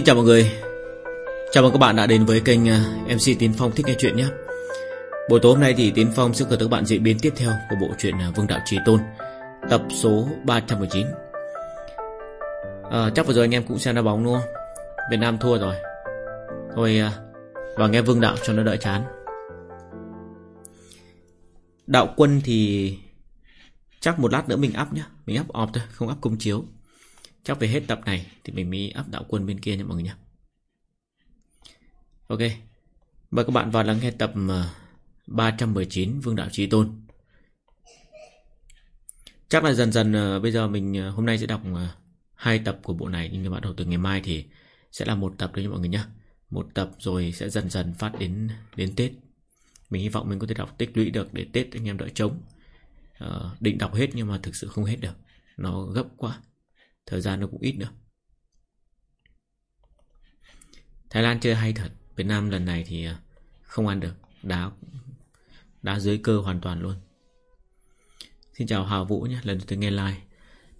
Xin chào mọi người. Chào mừng các bạn đã đến với kênh à, MC Tiến Phong Thích Nghe Chuyện nhé. Buổi tối hôm nay thì Tiến Phong sẽ gửi tới các bạn diễn biến tiếp theo Của bộ truyện à, Vương Đạo Trí Tôn Tập số 319 à, Chắc vừa rồi anh em cũng xem đá bóng đúng không? Việt Nam thua rồi. Thôi à, vào nghe Vương Đạo cho nó đỡ chán. Đạo quân thì Chắc một lát nữa mình up nhá. Mình up off thôi, không up công chiếu. Chắc về hết tập này Thì mình mới áp đạo quân bên kia nha mọi người nhé. Ok. Mời các bạn vào lắng nghe tập ờ, 319 Vương Đạo Trí Tôn. Chắc là dần dần ờ, Bây giờ mình ờ, hôm nay sẽ đọc hai tập của bộ này. Nhưng bắt đầu từ ngày mai thì Sẽ là một tập đấy nha mọi người nhé. Một tập rồi sẽ dần dần phát đến đến Tết. Mình hy vọng mình có thể đọc tích lũy được Để Tết anh em đợi trống. Định đọc hết nhưng mà thực sự không hết được. Nó gấp quá. Thời gian nó cũng ít nữa. Thái Lan chơi hay thật Việt Nam lần này thì à, không ăn được. Đá đá dưới cơ hoàn toàn luôn. Xin chào Hào Vũ nhé Lần đầu tiên nghe like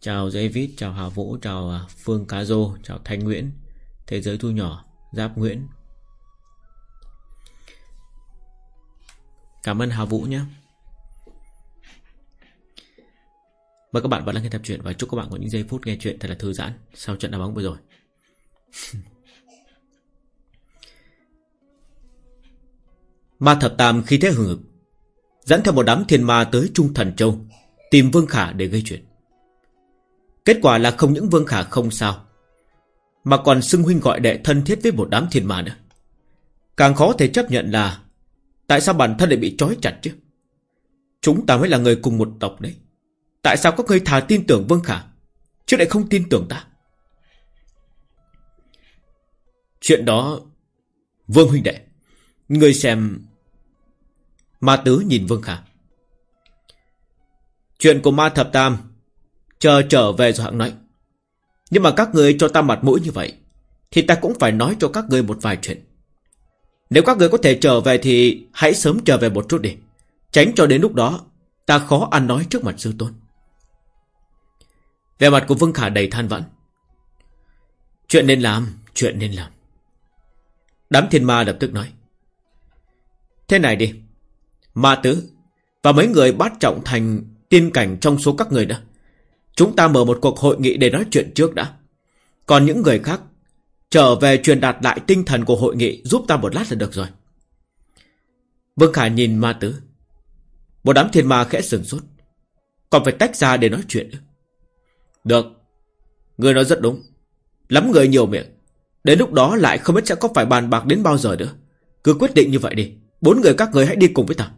Chào David, chào Hào Vũ, chào à, Phương Cá Dô Chào Thanh Nguyễn Thế giới thu nhỏ, Giáp Nguyễn. Cảm ơn Hào Vũ nhé. Mời các bạn vào lắng nghe tập truyện và chúc các bạn có những giây phút nghe chuyện thật là thư giãn sau trận đá bóng vừa rồi. ma thập tam khi thế hừng hực, dẫn theo một đám thiên ma tới Trung Thần Châu, tìm Vương Khả để gây chuyện. Kết quả là không những Vương Khả không sao, mà còn xưng huynh gọi đệ thân thiết với một đám thiên ma nữa. Càng khó thể chấp nhận là tại sao bản thân lại bị trói chặt chứ? Chúng ta mới là người cùng một tộc đấy. Tại sao các ngươi thà tin tưởng Vương Khả, Chứ lại không tin tưởng ta? Chuyện đó, Vương huynh đệ Ngươi xem Ma tứ nhìn Vương Khả. Chuyện của ma thập tam Chờ trở về rồi hạng nói. Nhưng mà các người cho ta mặt mũi như vậy, Thì ta cũng phải nói cho các người một vài chuyện. Nếu các người có thể trở về Thì hãy sớm trở về một chút đi. Tránh cho đến lúc đó, Ta khó ăn nói trước mặt sư tôn về mặt của Vương Khả đầy than vãn. Chuyện nên làm, chuyện nên làm. Đám thiên ma lập tức nói. Thế này đi. Ma tứ và mấy người bắt trọng thành tiên cảnh trong số các người đó. Chúng ta mở một cuộc hội nghị để nói chuyện trước đã. Còn những người khác trở về truyền đạt lại tinh thần của hội nghị giúp ta một lát là được rồi. Vương Khả nhìn ma tứ. Một đám thiên ma khẽ sừng sốt. Còn phải tách ra để nói chuyện nữa. Được. Người nói rất đúng. Lắm người nhiều miệng. Đến lúc đó lại không biết sẽ có phải bàn bạc đến bao giờ nữa. Cứ quyết định như vậy đi. Bốn người các người hãy đi cùng với ta.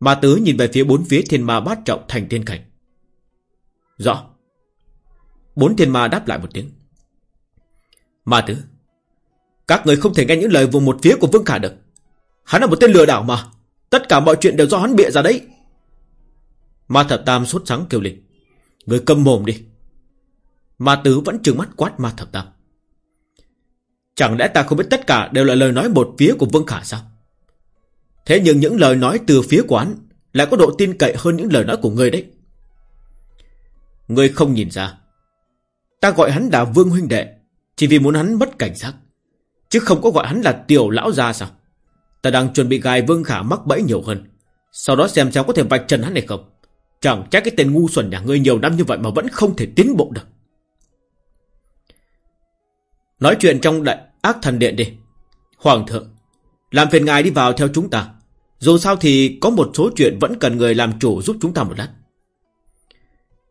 Ma tứ nhìn về phía bốn phía thiên ma bát trọng thành thiên cảnh. Rõ. Bốn thiên ma đáp lại một tiếng. Ma tứ. Các người không thể nghe những lời vùng một phía của Vương Khả được. Hắn là một tên lừa đảo mà. Tất cả mọi chuyện đều do hắn bịa ra đấy. Ma thập tam sốt sắng kêu lên. Người câm mồm đi. Ma tứ vẫn trừng mắt quát ma thập tam. Chẳng lẽ ta không biết tất cả đều là lời nói một phía của Vương Khả sao? Thế nhưng những lời nói từ phía của lại có độ tin cậy hơn những lời nói của ngươi đấy. Ngươi không nhìn ra. Ta gọi hắn là Vương Huynh Đệ, chỉ vì muốn hắn mất cảnh giác. Chứ không có gọi hắn là tiểu lão gia sao? Ta đang chuẩn bị gài Vương Khả mắc bẫy nhiều hơn. Sau đó xem sao có thể vạch trần hắn hay không. Chẳng chắc cái tên ngu xuẩn nhà ngươi nhiều năm như vậy mà vẫn không thể tiến bộ được. Nói chuyện trong đại ác thần điện đi. Hoàng thượng, làm phiền ngài đi vào theo chúng ta. Dù sao thì có một số chuyện vẫn cần người làm chủ giúp chúng ta một lát.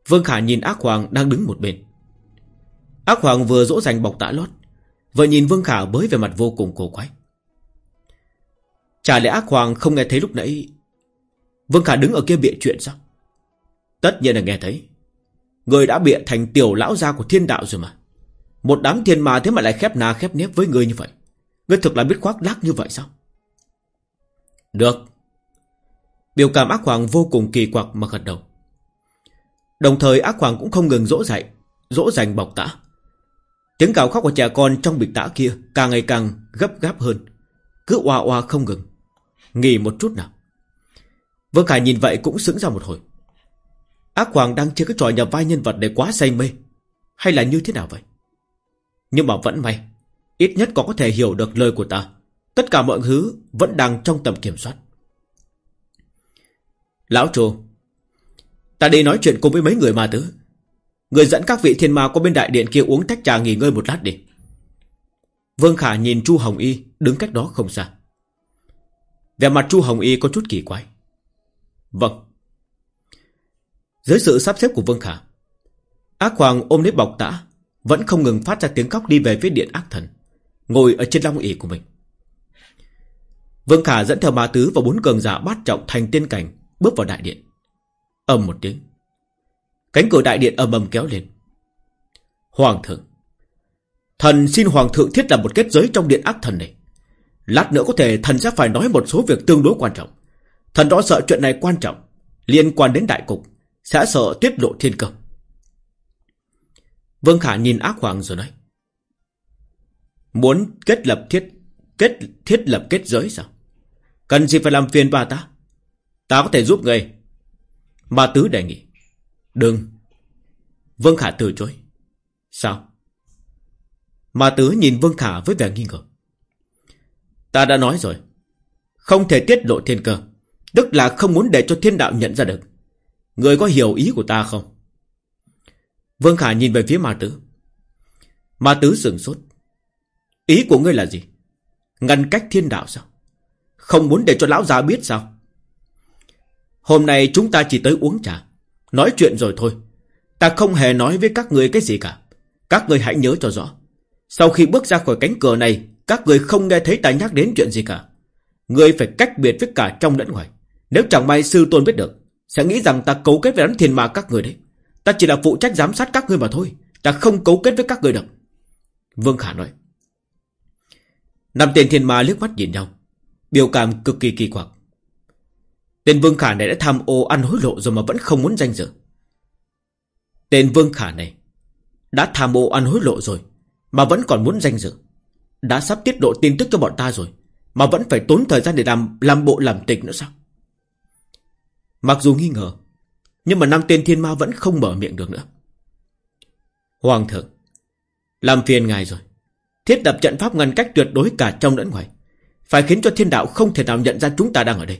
Vương Khả nhìn ác hoàng đang đứng một bên. Ác hoàng vừa dỗ dành bọc tã lót. Vừa nhìn Vương Khả bới về mặt vô cùng cổ quái. Chả lẽ ác hoàng không nghe thấy lúc nãy Vương Khả đứng ở kia bịa chuyện sao Tất nhiên là nghe thấy. Người đã bịa thành tiểu lão gia của thiên đạo rồi mà. Một đám thiên ma thế mà lại khép na khép nép với người như vậy. Ngươi thực là biết khoác lác như vậy sao? Được. Biểu cảm ác hoàng vô cùng kỳ quặc mà gật đầu. Đồng thời ác hoàng cũng không ngừng dỗ dạy, dỗ dành bọc tã. Tiếng cào khóc của trẻ con trong bịch tã kia càng ngày càng gấp gáp hơn. Cứ oa oa không ngừng. Nghỉ một chút nào. Vương Khải nhìn vậy cũng sững ra một hồi. Ác Hoàng đang chơi cái trò nhập vai nhân vật để quá say mê. Hay là như thế nào vậy? Nhưng mà vẫn may, Ít nhất còn có thể hiểu được lời của ta. Tất cả mọi thứ vẫn đang trong tầm kiểm soát. Lão Trù Ta đi nói chuyện cùng với mấy người ma tứ. Người dẫn các vị thiên ma qua bên đại điện kia uống tách trà nghỉ ngơi một lát đi. Vương Khả nhìn Chu Hồng Y đứng cách đó không xa. Về mặt Chu Hồng Y có chút kỳ quái. Vâng. Dưới sự sắp xếp của Vương Khả, Ác Hoàng ôm lấy bọc tã, Vẫn không ngừng phát ra tiếng khóc đi về phía điện ác thần, Ngồi ở trên long ỷ của mình. Vương Khả dẫn theo ma tứ và bốn cường giả bát trọng thành tiên cảnh Bước vào đại điện. Ầm một tiếng, Cánh cửa đại điện ầm ầm kéo lên. Hoàng thượng, Thần xin hoàng thượng thiết lập một kết giới trong điện ác thần này. Lát nữa có thể thần sẽ phải nói một số việc tương đối quan trọng. Thần đó sợ chuyện này quan trọng, Liên quan đến đại cục. Sẽ sợ tiết lộ thiên cơ. Vương Khả nhìn ác hoàng rồi nói, Muốn kết lập thiết, kết, thiết lập kết giới sao? Cần gì phải làm phiền bà ta? Ta có thể giúp người. Bà Tứ đề nghị, Đừng. Vương Khả từ chối, Sao? Mà Tứ nhìn Vương Khả với vẻ nghi ngờ, Ta đã nói rồi, Không thể tiết lộ thiên cơ, Tức là không muốn để cho thiên đạo nhận ra được. Người có hiểu ý của ta không? Vương Khả nhìn về phía Ma Tứ. Ma Tứ sửng sốt. Ý của ngươi là gì? Ngăn cách thiên đạo sao? Không muốn để cho lão già biết sao? Hôm nay chúng ta chỉ tới uống trà, Nói chuyện rồi thôi. Ta không hề nói với các người cái gì cả. Các người hãy nhớ cho rõ. Sau khi bước ra khỏi cánh cửa này, Các người không nghe thấy ta nhắc đến chuyện gì cả. Người phải cách biệt với cả trong lẫn ngoài. Nếu chẳng may sư tôn biết được sẽ nghĩ rằng ta cấu kết với đám thiên ma các người đấy Ta chỉ là phụ trách giám sát các người mà thôi Ta không cấu kết với các người được Vương Khả nói Năm tên thiên ma liếc mắt nhìn nhau Biểu cảm cực kỳ kỳ quặc Tên Vương Khả này đã tham ô ăn hối lộ rồi mà vẫn không muốn danh dự. Tên Vương Khả này đã tham ô ăn hối lộ rồi mà vẫn còn muốn danh dự. Đã sắp tiết lộ tin tức cho bọn ta rồi mà vẫn phải tốn thời gian để làm làm bộ làm tịch nữa sao? Mặc dù nghi ngờ, nhưng mà năm tên thiên ma vẫn không mở miệng được nữa. Hoàng thượng, làm phiền ngài rồi. Thiết lập trận pháp ngăn cách tuyệt đối cả trong lẫn ngoài. Phải khiến cho thiên đạo không thể nào nhận ra chúng ta đang ở đây.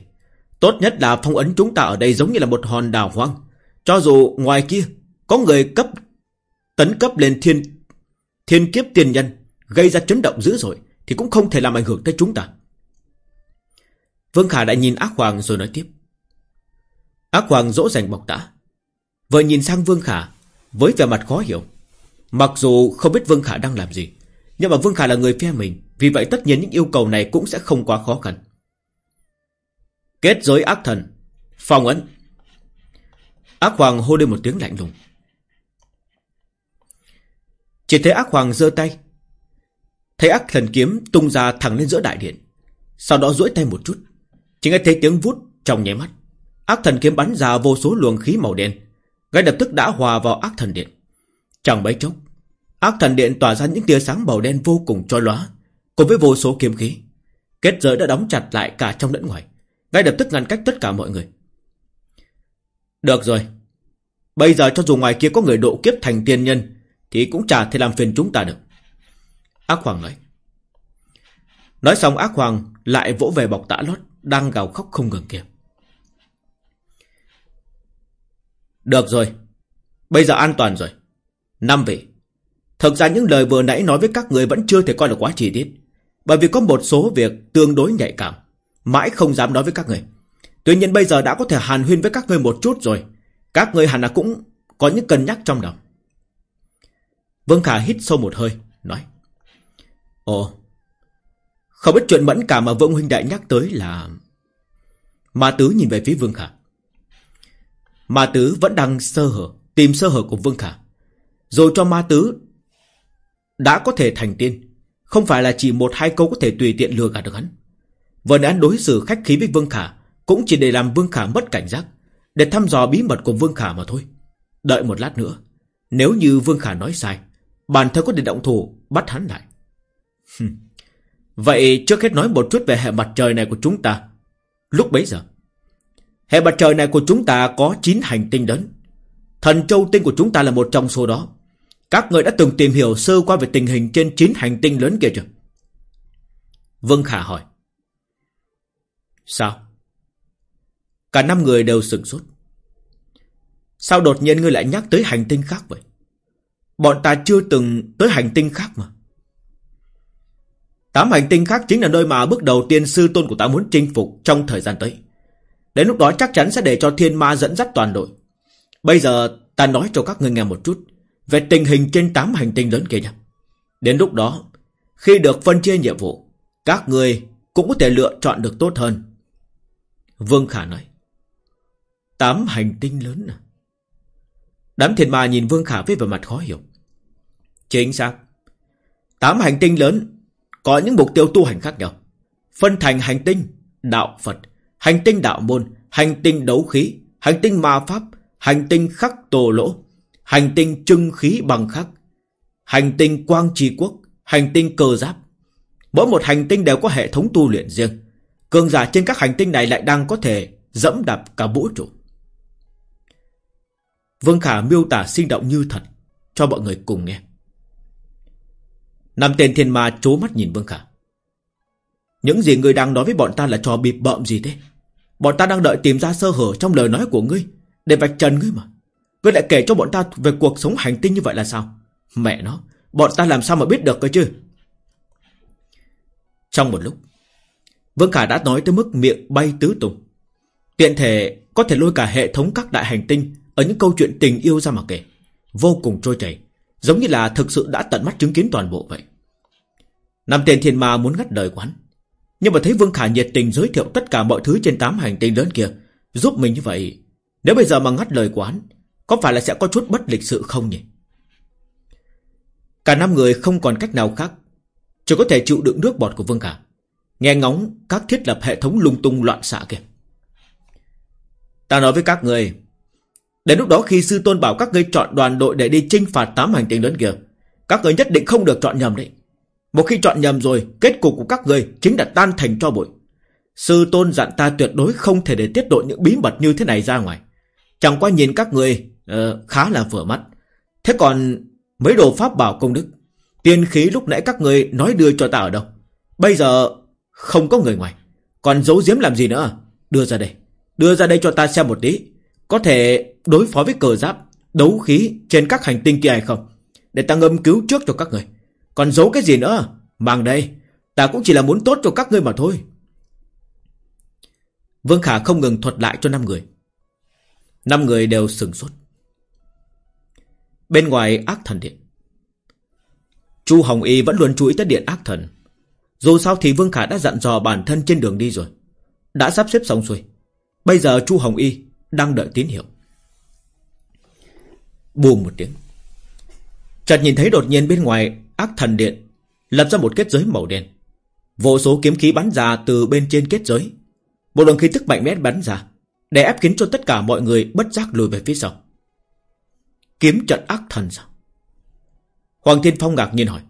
Tốt nhất là phong ấn chúng ta ở đây giống như là một hòn đảo hoang. Cho dù ngoài kia có người cấp, tấn cấp lên thiên thiên kiếp tiền nhân, gây ra chấn động dữ dội, thì cũng không thể làm ảnh hưởng tới chúng ta. Vương Khả đã nhìn ác hoàng rồi nói tiếp. Ác hoàng dỗ dành bọc tả, Vừa nhìn sang Vương Khả với vẻ mặt khó hiểu. Mặc dù không biết Vương Khả đang làm gì, nhưng mà Vương Khả là người phe mình, vì vậy tất nhiên những yêu cầu này cũng sẽ không quá khó khăn. Kết giới ác thần phòng ấn. Ác hoàng hô lên một tiếng lạnh lùng. Chỉ thấy ác hoàng giơ tay. Thấy ác thần kiếm tung ra thẳng lên giữa đại điện. Sau đó duỗi tay một chút. Chỉ nghe thấy tiếng vút trong nháy mắt. Ác thần kiếm bắn ra vô số luồng khí màu đen. Ngay lập tức đã hòa vào ác thần điện. Chẳng mấy chốc, Ác thần điện tỏa ra những tia sáng màu đen vô cùng cho lóa, Cùng với vô số kiếm khí. Kết giới đã đóng chặt lại cả trong lẫn ngoài. Ngay lập tức ngăn cách tất cả mọi người. Được rồi. Bây giờ cho dù ngoài kia có người độ kiếp thành tiên nhân, Thì cũng chả thể làm phiền chúng ta được. Ác Hoàng nói. Nói xong, ác hoàng lại vỗ về bọc tã lót, Đang gào khóc không ngừng kia Được rồi. Bây giờ an toàn rồi. Năm vị. Thực ra những lời vừa nãy nói với các người vẫn chưa thể coi là quá chi tiết, Bởi vì có một số việc tương đối nhạy cảm, Mãi không dám nói với các người. Tuy nhiên bây giờ đã có thể hàn huyên với các người một chút rồi. Các người hẳn là cũng Có những cân nhắc trong đầu Vương Khả hít sâu một hơi, Nói, Ồ, Không biết chuyện mẫn cả mà Vương Huynh Đại nhắc tới là Ma Tứ nhìn về phía Vương Khả. Ma Tứ vẫn đang sơ hở, Tìm sơ hở của Vương Khả. Rồi cho Ma Tứ Đã có thể thành tiên, Không phải là chỉ một hai câu có thể tùy tiện lừa gạt được hắn. Vừa án đối xử khách khí với Vương Khả Cũng chỉ để làm Vương Khả mất cảnh giác, Để thăm dò bí mật của Vương Khả mà thôi. Đợi một lát nữa, Nếu như Vương Khả nói sai, Bản thân có thể động thủ bắt hắn lại. Vậy trước hết nói một chút về hệ mặt trời này của chúng ta. Lúc bấy giờ Hệ mặt trời này của chúng ta có 9 hành tinh lớn Thần châu tinh của chúng ta là một trong số đó Các người đã từng tìm hiểu sơ qua về tình hình trên chín hành tinh lớn kia chưa? Vương Khả hỏi. Sao? Cả năm người đều sửng sốt. Sao đột nhiên ngươi lại nhắc tới hành tinh khác vậy? Bọn ta chưa từng tới hành tinh khác mà. Tám hành tinh khác chính là nơi mà bước đầu tiên sư tôn của ta muốn chinh phục trong thời gian tới. Đến lúc đó chắc chắn sẽ để cho thiên ma dẫn dắt toàn đội. Bây giờ ta nói cho các ngươi nghe một chút về tình hình trên tám hành tinh lớn kia nhé. Đến lúc đó, khi được phân chia nhiệm vụ, các người cũng có thể lựa chọn được tốt hơn. Vương Khả nói. Tám hành tinh lớn à? Đám thiên ma nhìn Vương Khả với vẻ mặt khó hiểu. Chính xác. Tám hành tinh lớn có những mục tiêu tu hành khác nhau. Phân thành hành tinh, đạo Phật, hành tinh đạo môn, hành tinh đấu khí, hành tinh ma pháp, hành tinh khắc tổ lỗ, hành tinh trưng khí bằng khắc, hành tinh quang trì quốc, hành tinh cơ giáp. Mỗi một hành tinh đều có hệ thống tu luyện riêng. Cường giả trên các hành tinh này lại đang có thể dẫm đạp cả vũ trụ. Vương Khả miêu tả sinh động như thật cho mọi người cùng nghe. Năm tên thiên ma chố mắt nhìn Vương Khả. Những gì người đang nói với bọn ta là trò bịp bợm gì thế? Bọn ta đang đợi tìm ra sơ hở trong lời nói của ngươi để vạch trần ngươi mà. Ngươi lại kể cho bọn ta về cuộc sống hành tinh như vậy là sao? Mẹ nó, bọn ta làm sao mà biết được cơ chứ? Trong một lúc, Vương Khả đã nói tới mức miệng bay tứ tung. Tiện thể có thể lôi cả hệ thống các đại hành tinh ở những câu chuyện tình yêu ra mà kể. Vô cùng trôi chảy, giống như là thực sự đã tận mắt chứng kiến toàn bộ vậy. nam tiền thiên ma muốn ngắt đời quán. Nhưng mà thấy Vương Khả nhiệt tình giới thiệu tất cả mọi thứ trên tám hành tinh lớn kia, giúp mình như vậy. Nếu bây giờ mà ngắt lời quán, có phải là sẽ có chút bất lịch sự không nhỉ? Cả năm người không còn cách nào khác, chỉ có thể chịu đựng nước bọt của Vương Khả. Nghe ngóng các thiết lập hệ thống lung tung loạn xạ kìa Ta nói với các người, đến lúc đó khi sư tôn bảo các ngươi chọn đoàn đội để đi chinh phạt tám hành tinh lớn kia, các người nhất định không được chọn nhầm đấy. Một khi chọn nhầm rồi, kết cục của các người chính là tan thành cho bụi. Sư tôn dặn ta tuyệt đối không thể để tiết lộ những bí mật như thế này ra ngoài. Chẳng qua nhìn các người uh, khá là vừa mắt. Thế còn mấy đồ pháp bảo công đức, tiên khí lúc nãy các người nói đưa cho ta ở đâu? Bây giờ không có người ngoài. Còn giấu giếm làm gì nữa? Đưa ra đây. Đưa ra đây cho ta xem một tí. Có thể đối phó với cờ giáp, đấu khí trên các hành tinh kia hay không? Để ta ngâm cứu trước cho các người. Còn giấu cái gì nữa? Mang đây, ta cũng chỉ là muốn tốt cho các ngươi mà thôi. Vương Khả không ngừng thuật lại cho năm người. Năm người đều sừng sốt. Bên ngoài ác thần điện. Chu Hồng Y vẫn luôn chú ý tới điện ác thần. Dù sao thì Vương Khả đã dặn dò bản thân trên đường đi rồi. Đã sắp xếp xong xuôi. Bây giờ Chu Hồng Y đang đợi tín hiệu. Bùm một tiếng. Chợt nhìn thấy đột nhiên bên ngoài ác thần điện lập ra một kết giới màu đen. Vô số kiếm khí bắn ra từ bên trên kết giới. Một luồng khí tức mạnh mẽ bắn ra, để ép khiến cho tất cả mọi người bất giác lùi về phía sau. Kiếm trận ác thần sao? Hoàng Thiên Phong ngạc nhiên hỏi.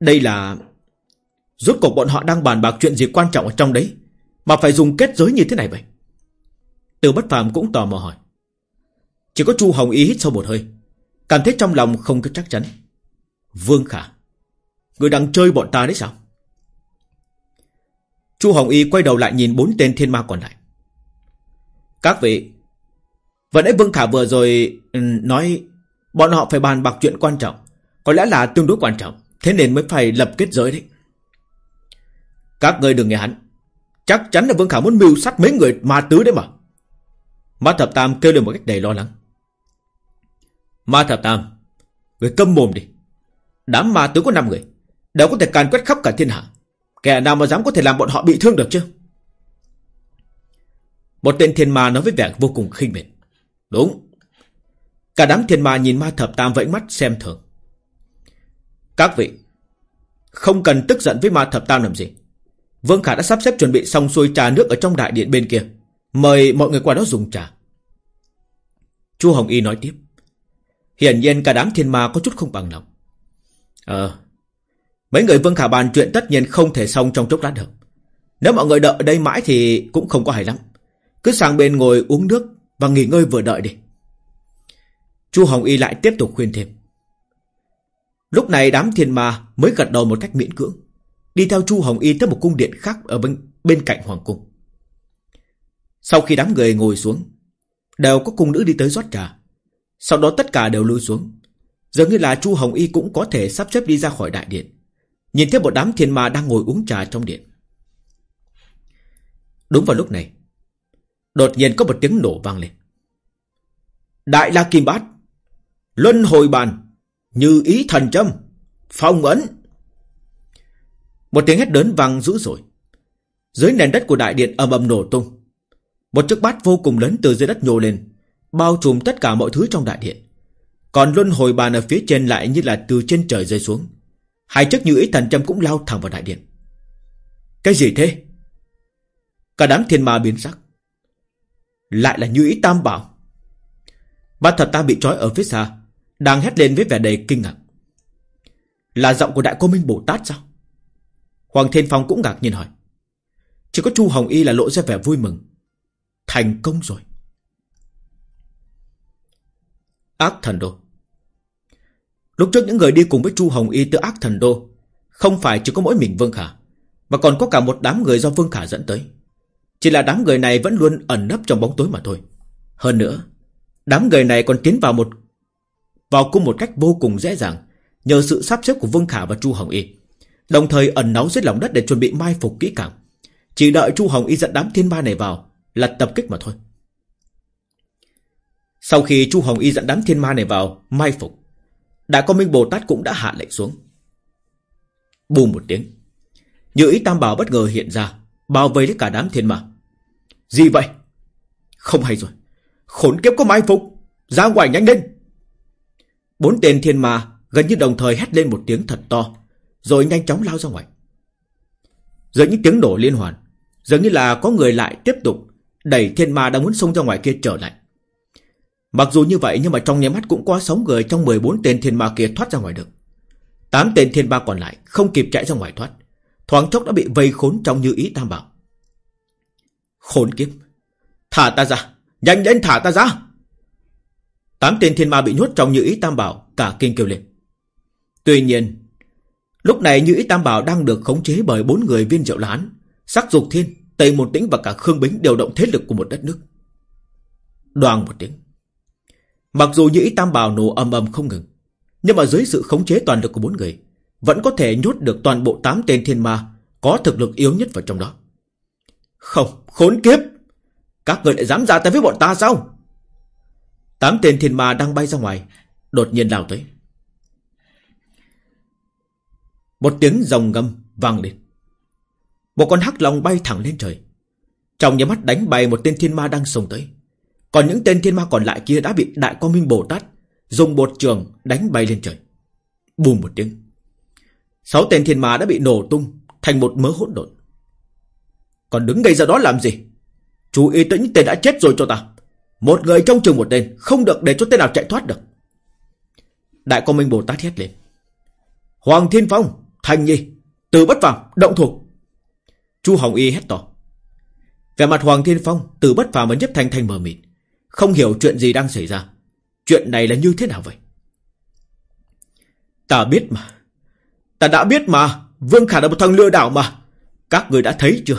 Đây là... Rốt cuộc bọn họ đang bàn bạc chuyện gì quan trọng ở trong đấy Mà phải dùng kết giới như thế này vậy Từ bất phàm cũng tò mò hỏi Chỉ có Chu Hồng Ý hít sâu một hơi Cảm thấy trong lòng không có chắc chắn Vương Khả. Người đang chơi bọn ta đấy sao? Chu Hồng Y quay đầu lại nhìn bốn tên thiên ma còn lại. Các vị, Vừa nãy Vương Khả vừa rồi ừ, Nói Bọn họ phải bàn bạc chuyện quan trọng, Có lẽ là tương đối quan trọng, Thế nên mới phải lập kết giới đấy. Các người đừng nghe hắn. Chắc chắn là Vương Khả muốn mưu sát mấy người ma tứ đấy mà. Ma Thập Tam kêu lên một cách đầy lo lắng. Ma Thập Tam, Người câm mồm đi. Đám ma tướng có 5 người, Đều có thể càn quét khắp cả thiên hạ. Kẻ nào mà dám có thể làm bọn họ bị thương được chứ? Một tên thiên ma nói với vẻ vô cùng khinh miệt. Đúng. Cả đám thiên ma nhìn ma thập tam vẫy mắt xem thường. Các vị, Không cần tức giận với ma thập tam làm gì. Vương Khả đã sắp xếp chuẩn bị xong xuôi trà nước ở trong đại điện bên kia. Mời mọi người qua đó dùng trà. Chu Hồng Y nói tiếp. Hiển nhiên cả đám thiên ma có chút không bằng lòng. Ờ Mấy người Vương Khả bàn chuyện tất nhiên không thể xong trong chốc lát được Nếu mọi người đợi ở đây mãi thì cũng không có hay lắm Cứ sang bên ngồi uống nước Và nghỉ ngơi vừa đợi đi Chu Hồng Y lại tiếp tục khuyên thêm Lúc này đám thiên ma mới gật đầu một cách miễn cưỡng. Đi theo Chu Hồng Y tới một cung điện khác ở bên, bên cạnh Hoàng Cung. Sau khi đám người ngồi xuống, đều có cung nữ đi tới rót trà. Sau đó tất cả đều lui xuống. Dường như là Chu Hồng Y cũng có thể sắp xếp đi ra khỏi đại điện. Nhìn thấy một đám thiên ma đang ngồi uống trà trong điện. Đúng vào lúc này, đột nhiên có một tiếng nổ vang lên. Đại La Kim Bát, Luân Hồi Bàn, Như Ý Thần Trâm, Phong Ấn. Một tiếng hét lớn vang dữ dội. Dưới nền đất của đại điện ầm ầm nổ tung. Một chiếc bát vô cùng lớn từ dưới đất nhô lên, bao trùm tất cả mọi thứ trong đại điện. Còn luân hồi bàn ở phía trên lại như là từ trên trời rơi xuống. Hai chiếc như ý thần châm cũng lao thẳng vào đại điện. Cái gì thế? Cả đám thiên ma biến sắc. Lại là như ý tam bảo. Bát thật ta bị trói ở phía xa, đang hét lên với vẻ đầy kinh ngạc. Là giọng của Đại Cô Minh Bồ Tát sao? Hoàng Thiên Phong cũng ngạc nhiên hỏi. Chỉ có Chu Hồng Y là lộ ra vẻ vui mừng. Thành công rồi. Ác thần đồ Lúc trước những người đi cùng với Chu Hồng Y tới ác thần đô, không phải chỉ có mỗi mình Vương Khả, mà còn có cả một đám người do Vương Khả dẫn tới. Chỉ là đám người này vẫn luôn ẩn nấp trong bóng tối mà thôi. Hơn nữa, đám người này còn tiến vào một vào cung một cách vô cùng dễ dàng, nhờ sự sắp xếp của Vương Khả và Chu Hồng Y. Đồng thời ẩn náu dưới lòng đất để chuẩn bị mai phục kỹ càng. Chỉ đợi Chu Hồng Y dẫn đám thiên ma này vào là tập kích mà thôi. Sau khi Chu Hồng Y dẫn đám thiên ma này vào mai phục, Đại Quang Minh Bồ Tát cũng đã hạ lệnh xuống. Bùm một tiếng, Như ý tam bảo bất ngờ hiện ra, bao vây lấy cả đám thiên ma. Gì vậy? Không hay rồi. Khốn kiếp có mai phục, ra ngoài nhanh lên. Bốn tên thiên ma gần như đồng thời hét lên một tiếng thật to, rồi nhanh chóng lao ra ngoài. Giữa những tiếng nổ liên hoàn, dường như là có người lại tiếp tục đẩy thiên ma đang muốn xông ra ngoài kia trở lại. Mặc dù như vậy nhưng mà trong nháy mắt cũng có sống người trong 14 tên thiên ma kia thoát ra ngoài được. 8 tên thiên ma còn lại không kịp chạy ra ngoài thoát. Thoáng chốc đã bị vây khốn trong như ý tam bảo. Khốn kiếp. Thả ta ra. Nhanh lên thả ta ra. Tám tên thiên ma bị nhốt trong như ý tam bảo cả kinh kêu lên. Tuy nhiên, lúc này như ý tam bảo đang được khống chế bởi bốn người viên diệu lán, sắc dục thiên, tây một tĩnh và cả khương bính điều động thế lực của một đất nước. Đoàn một tiếng. Mặc dù nhĩ tam bào nổ âm âm không ngừng, nhưng mà dưới sự khống chế toàn lực của bốn người, vẫn có thể nhốt được toàn bộ tám tên thiên ma có thực lực yếu nhất vào trong đó. Không, khốn kiếp! Các người lại dám ra tay với bọn ta sao? Tám tên thiên ma đang bay ra ngoài, đột nhiên lao tới. Một tiếng rồng ngâm vang lên. Một con hắc long bay thẳng lên trời. Trong nhà mắt đánh bay một tên thiên ma đang sông tới. Còn những tên thiên ma còn lại kia đã bị Đại Quang Minh Bồ Tát dùng bột trường đánh bay lên trời. Bùm một tiếng. Sáu tên thiên ma đã bị nổ tung thành một mớ hỗn độn. Còn đứng ngay ra đó làm gì? Chú ý tới những tên đã chết rồi cho ta. Một người trong trường một tên, không được để cho tên nào chạy thoát được. Đại Quang Minh Bồ Tát hét lên. Hoàng Thiên Phong, Thành Nhi, Từ Bất Phàm, động thủ. Chu Hồng Y hét to. Về mặt Hoàng Thiên Phong, Từ Bất Phàm và Nhấp Thanh Thanh mờ mịt. Không hiểu chuyện gì đang xảy ra. Chuyện này là như thế nào vậy? Ta biết mà. Ta đã biết mà. Vương Khả là một thằng lừa đảo mà. Các người đã thấy chưa?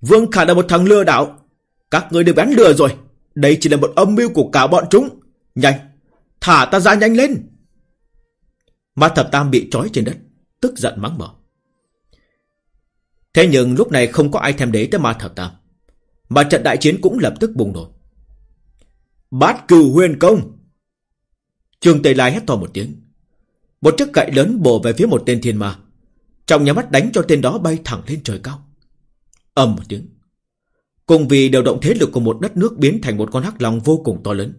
Vương Khả là một thằng lừa đảo. Các người đều bán lừa rồi. Đây chỉ là một âm mưu của cả bọn chúng. Nhanh, Thả ta ra nhanh lên. Ma thập tam bị trói trên đất, Tức giận mắng mỏ. Thế nhưng lúc này không có ai thèm để tới ma thập tam. Mà trận đại chiến cũng lập tức bùng nổ. Bát cửu huyền công. Trường Tây Lai hét to một tiếng. Một chiếc gậy lớn bổ về phía một tên thiên ma. Trong nhà mắt đánh cho tên đó bay thẳng lên trời cao. ầm một tiếng. Cùng vì điều động thế lực của một đất nước biến thành một con hắc long vô cùng to lớn.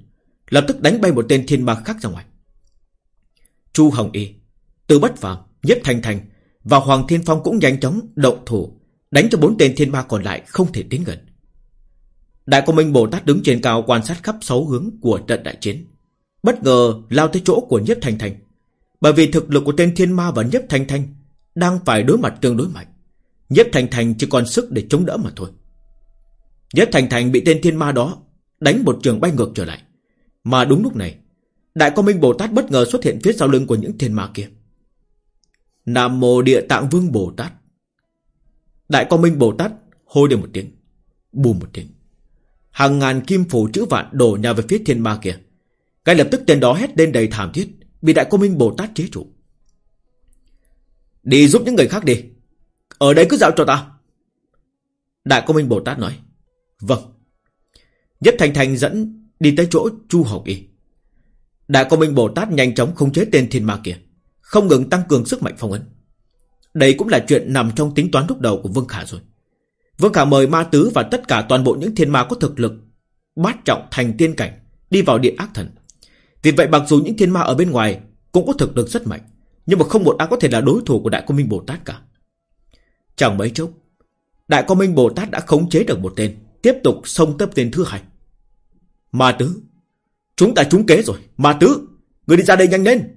Lập tức đánh bay một tên thiên ma khác ra ngoài. Chu Hồng Y, Từ Bất Phàm, Nhất Thành Thành và Hoàng Thiên Phong cũng nhanh chóng động thủ, đánh cho bốn tên thiên ma còn lại không thể tiến gần. Đại công Minh Bồ Tát đứng trên cao quan sát khắp sáu hướng của trận đại chiến. Bất ngờ lao tới chỗ của Nhất Thanh Thanh. Bởi vì thực lực của tên Thiên Ma và Nhất Thanh Thanh đang phải đối mặt tương đối mạnh. Nhất Thanh Thanh chỉ còn sức để chống đỡ mà thôi. Nhất Thanh Thanh bị tên Thiên Ma đó đánh một trường bay ngược trở lại. Mà đúng lúc này, Đại công Minh Bồ Tát bất ngờ xuất hiện phía sau lưng của những thiên ma kia. Nam Mô Địa Tạng Vương Bồ Tát. Đại Quang Minh Bồ Tát hô lên một tiếng. Bùm một tiếng. Hàng ngàn kim phủ chữ vạn đổ nhà về phía thiên ma kia. Ngay lập tức tên đó hét lên đầy thảm thiết, bị Đại công Minh Bồ Tát chế trụ. Đi giúp những người khác đi. Ở đây cứ dạo cho ta. Đại công Minh Bồ Tát nói. Vâng. Nhất Thành Thành dẫn đi tới chỗ Chu Hồng Y. Đại công Minh Bồ Tát nhanh chóng khống chế tên thiên ma kia. Không ngừng tăng cường sức mạnh phong ấn. Đây cũng là chuyện nằm trong tính toán lúc đầu của Vương Khả rồi. Vương Khả mời ma tứ và tất cả toàn bộ những thiên ma có thực lực bát trọng thành tiên cảnh đi vào điện ác thần. Vì vậy mặc dù những thiên ma ở bên ngoài cũng có thực lực rất mạnh, nhưng mà không một ai có thể là đối thủ của Đại Quang Minh Bồ Tát cả. Chẳng mấy chốc, Đại Quang Minh Bồ Tát đã khống chế được một tên, tiếp tục xông tới tên thứ hai. Ma tứ, chúng ta trúng kế rồi, ma tứ, người đi ra đây nhanh lên.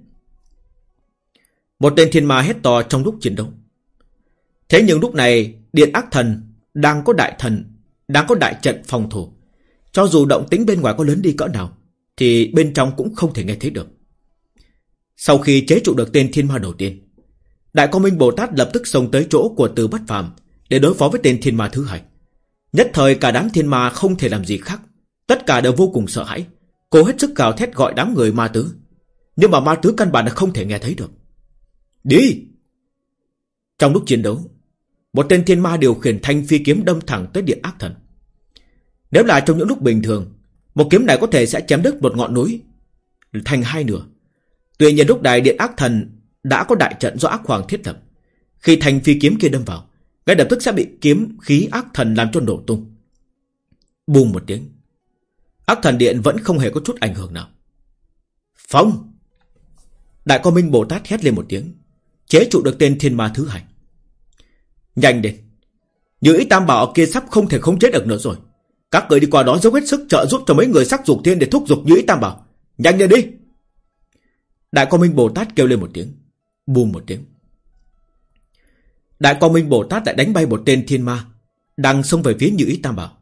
Một tên thiên ma hét to trong lúc chiến đấu. Thế nhưng lúc này, điện ác thần đang có đại thần, đang có đại trận phòng thủ. Cho dù động tính bên ngoài có lớn đi cỡ nào, thì bên trong cũng không thể nghe thấy được. Sau khi chế trụ được tên thiên ma đầu tiên, Đại Quang Minh Bồ Tát lập tức xông tới chỗ của Từ Bất Phàm để đối phó với tên thiên ma thứ hai. Nhất thời cả đám thiên ma không thể làm gì khác, tất cả đều vô cùng sợ hãi, cố hết sức cào thét gọi đám người ma tứ. Nhưng mà ma tứ căn bản là không thể nghe thấy được. Đi! Trong lúc chiến đấu, một tên thiên ma điều khiển thanh phi kiếm đâm thẳng tới điện ác thần. Nếu là trong những lúc bình thường, một kiếm này có thể sẽ chém đứt một ngọn núi thành hai nửa. Tuy nhiên lúc đại điện ác thần đã có đại trận do ác hoàng thiết lập. Khi thanh phi kiếm kia đâm vào, ngay lập tức sẽ bị kiếm khí ác thần làm cho nổ tung. Bùm một tiếng. Ác thần điện vẫn không hề có chút ảnh hưởng nào. Phong! Đại con Minh Bồ Tát hét lên một tiếng, chế trụ được tên thiên ma thứ hai. Nhanh đi, Như ý tam bảo kia sắp không thể không chết được nữa rồi. Các người đi qua đó dốc hết sức trợ giúp cho mấy người sắc dục thiên để thúc giục như ý tam bảo. Nhanh lên đi! Đại Quang Minh Bồ Tát kêu lên một tiếng. Bùm một tiếng. Đại Quang Minh Bồ Tát lại đánh bay một tên thiên ma, đang xông về phía Như Ý Tam Bảo.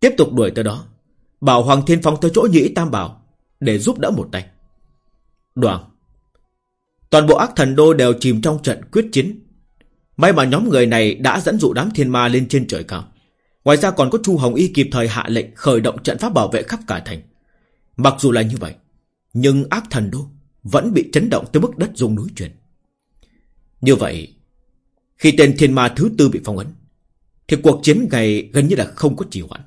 Tiếp tục đuổi tới đó, bảo Hoàng Thiên Phong tới chỗ Như Ý Tam Bảo để giúp đỡ một tay. Đoàn. Toàn bộ ác thần đô đều chìm trong trận quyết chiến. May mà nhóm người này đã dẫn dụ đám thiên ma lên trên trời cao. Ngoài ra còn có Chu Hồng Y kịp thời hạ lệnh khởi động trận pháp bảo vệ khắp cả thành. Mặc dù là như vậy, nhưng ác thần đô vẫn bị chấn động tới mức đất rung núi chuyển. Như vậy, khi tên thiên ma thứ tư bị phong ấn, thì cuộc chiến ngày gần như là không có trì hoãn.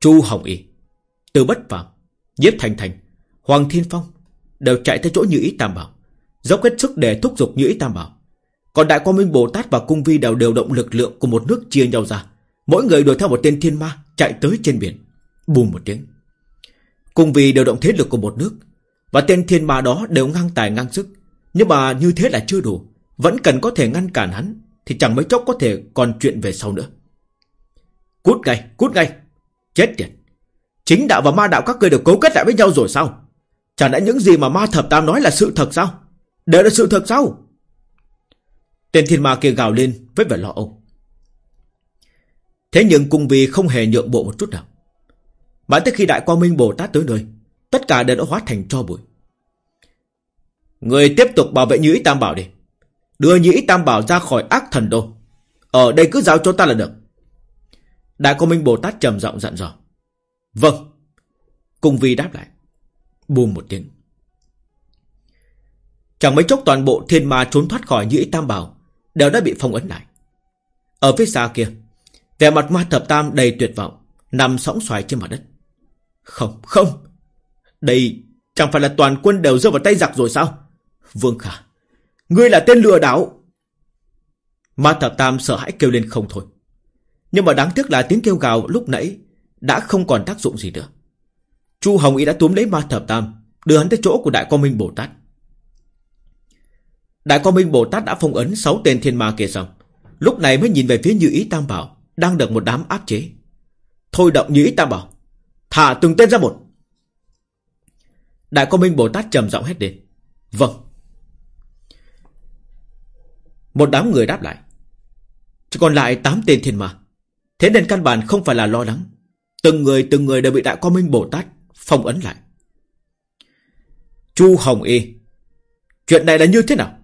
Chu Hồng Y, Từ Bất Phạm, Nhiếp Thành Thành, Hoàng Thiên Phong đều chạy tới chỗ Như Ý Tam Bảo, dốc hết sức để thúc giục Như Ý Tam Bảo. Còn Đại Quang Minh Bồ Tát và Cung Vi đều điều động lực lượng của một nước chia nhau ra, mỗi người đuổi theo một tên thiên ma chạy tới trên biển. Bùm một tiếng. Cung Vi điều động thế lực của một nước, và tên thiên ma đó đều ngang tài ngang sức, nhưng mà như thế là chưa đủ. Vẫn cần có thể ngăn cản hắn Thì chẳng mấy chốc có thể còn chuyện về sau nữa. Cút ngay, cút ngay. Chết tiệt. Chính đạo và ma đạo các ngươi đều cấu kết lại với nhau rồi sao? Chẳng lẽ những gì mà ma thập tam nói là sự thật sao? Đều là sự thật sao? Tên thiên ma kia gào lên với vẻ lo âu Thế nhưng cung Vi không hề nhượng bộ một chút nào Mãi tới khi Đại Quang Minh Bồ Tát tới nơi, Tất cả đều đã hóa thành cho bụi Người tiếp tục bảo vệ Nhĩ Tam Bảo đi. Đưa Nhĩ Tam Bảo ra khỏi ác thần đô. Ở đây cứ giao cho ta là được. Đại Quang Minh Bồ Tát trầm giọng dặn dò. Vâng. Cung Vi đáp lại. Bùm một tiếng. Chẳng mấy chốc toàn bộ thiên ma trốn thoát khỏi Nhĩ Tam Bảo đều đã bị phong ấn lại. Ở phía xa kia, vẻ mặt ma thập tam đầy tuyệt vọng, nằm sóng xoài trên mặt đất. Không, không. Đây chẳng phải là toàn quân đều rơi vào tay giặc rồi sao? Vương Khả Ngươi là tên lừa đảo Ma thập tam sợ hãi kêu lên không thôi Nhưng mà đáng tiếc là tiếng kêu gào lúc nãy Đã không còn tác dụng gì nữa Chu Hồng Y đã túm lấy ma thập tam Đưa hắn tới chỗ của Đại Quang Minh Bồ Tát Đại Quang Minh Bồ Tát đã phong ấn sáu tên thiên ma kia xong Lúc này mới nhìn về phía Như Ý Tam Bảo, Đang được một đám áp chế Thôi động Như Ý Tam Bảo, Thả từng tên ra một Đại Quang Minh Bồ Tát trầm giọng hết lên Vâng một đám người đáp lại. Chỉ còn lại tám tên thiên ma. Thế nên căn bản không phải là lo lắng. Từng người từng người đều bị Đại Quang Minh Bồ Tát phong ấn lại. Chu Hồng Y. Chuyện này là như thế nào?